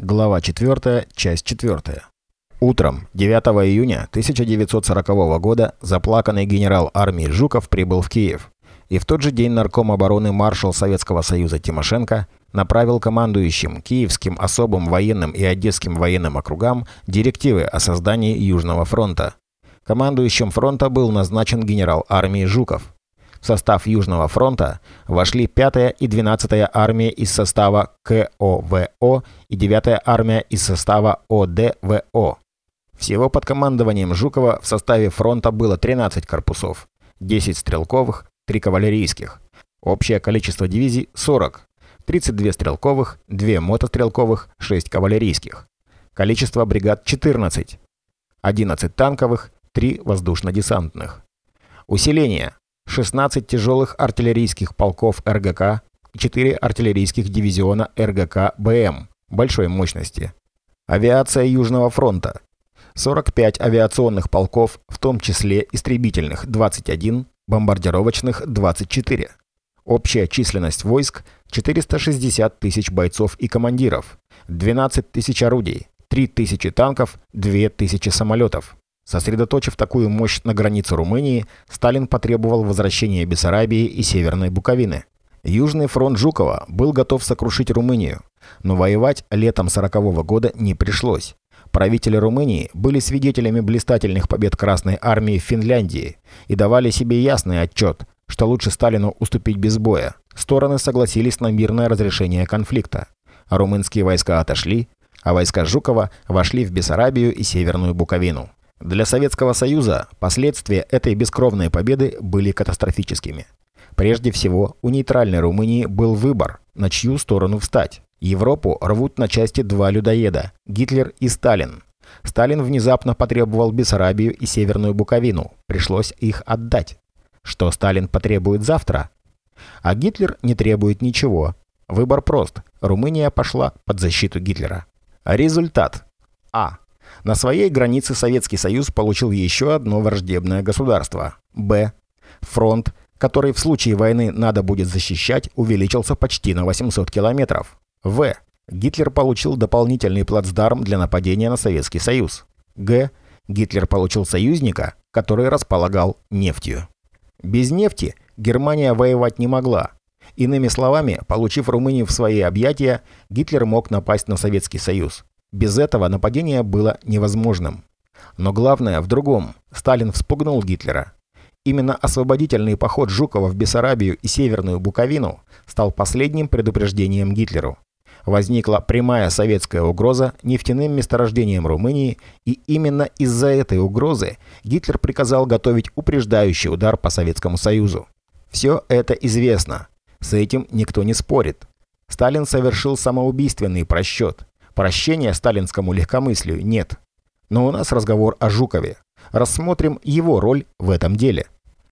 Глава 4, часть 4. Утром 9 июня 1940 года заплаканный генерал армии Жуков прибыл в Киев. И в тот же день нарком обороны маршал Советского Союза Тимошенко направил командующим Киевским особым военным и Одесским военным округам директивы о создании Южного фронта. Командующим фронта был назначен генерал армии Жуков. В состав Южного фронта вошли 5-я и 12-я армия из состава КОВО и 9-я армия из состава ОДВО. Всего под командованием Жукова в составе фронта было 13 корпусов, 10 стрелковых, 3 кавалерийских. Общее количество дивизий – 40, 32 стрелковых, 2 мотострелковых, 6 кавалерийских. Количество бригад – 14, 11 танковых, 3 воздушно-десантных. Усиление 16 тяжелых артиллерийских полков РГК и 4 артиллерийских дивизиона РГК БМ большой мощности. Авиация Южного фронта. 45 авиационных полков, в том числе истребительных 21, бомбардировочных 24. Общая численность войск 460 тысяч бойцов и командиров, 12 тысяч орудий, 3 тысячи танков, 2 тысячи самолетов. Сосредоточив такую мощь на границе Румынии, Сталин потребовал возвращения Бессарабии и Северной Буковины. Южный фронт Жукова был готов сокрушить Румынию, но воевать летом 40 -го года не пришлось. Правители Румынии были свидетелями блистательных побед Красной Армии в Финляндии и давали себе ясный отчет, что лучше Сталину уступить без боя. Стороны согласились на мирное разрешение конфликта. Румынские войска отошли, а войска Жукова вошли в Бессарабию и Северную Буковину. Для Советского Союза последствия этой бескровной победы были катастрофическими. Прежде всего, у нейтральной Румынии был выбор, на чью сторону встать. Европу рвут на части два людоеда – Гитлер и Сталин. Сталин внезапно потребовал Бессарабию и Северную Буковину. Пришлось их отдать. Что Сталин потребует завтра? А Гитлер не требует ничего. Выбор прост. Румыния пошла под защиту Гитлера. Результат. А. На своей границе Советский Союз получил еще одно враждебное государство. Б. Фронт, который в случае войны надо будет защищать, увеличился почти на 800 километров. В. Гитлер получил дополнительный плацдарм для нападения на Советский Союз. Г. Гитлер получил союзника, который располагал нефтью. Без нефти Германия воевать не могла. Иными словами, получив Румынию в свои объятия, Гитлер мог напасть на Советский Союз. Без этого нападение было невозможным. Но главное в другом. Сталин вспугнул Гитлера. Именно освободительный поход Жукова в Бессарабию и Северную Буковину стал последним предупреждением Гитлеру. Возникла прямая советская угроза нефтяным месторождением Румынии, и именно из-за этой угрозы Гитлер приказал готовить упреждающий удар по Советскому Союзу. Все это известно. С этим никто не спорит. Сталин совершил самоубийственный просчет. Прощения сталинскому легкомыслию нет. Но у нас разговор о Жукове. Рассмотрим его роль в этом деле.